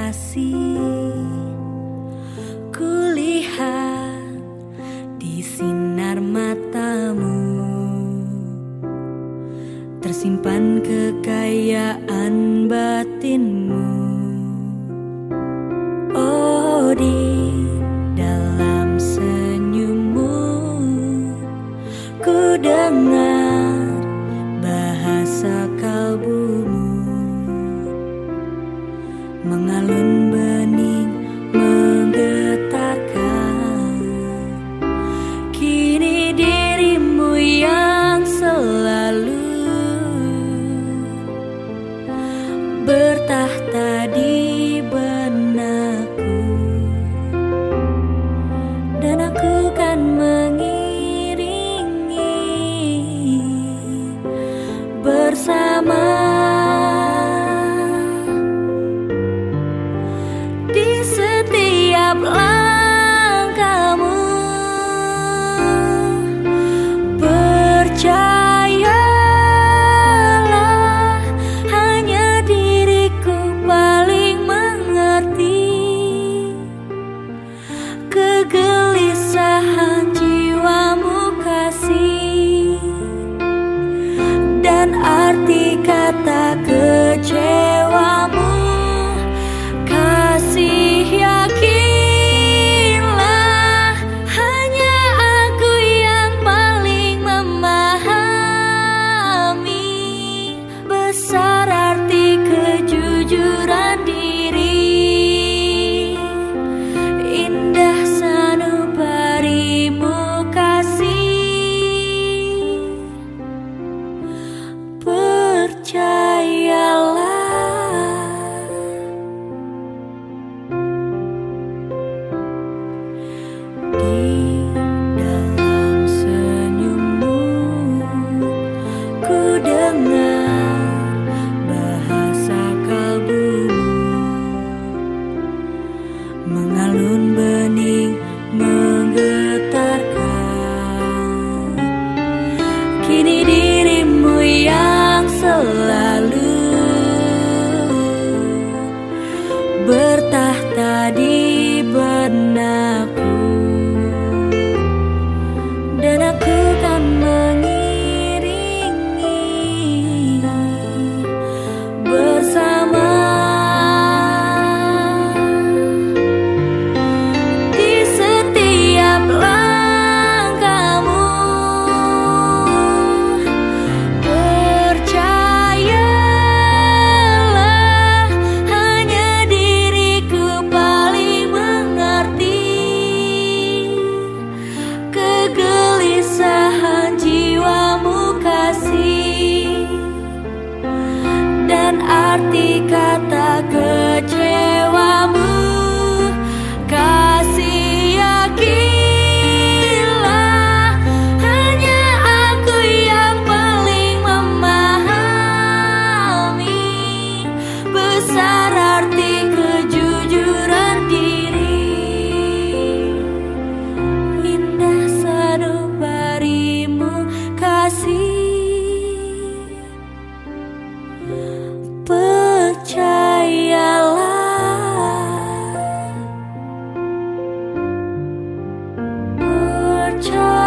kasih. Kulihat di sinar matamu. Tersimpan kekayaan batinmu. Oh di dalam senyummu Ku dengar 家。着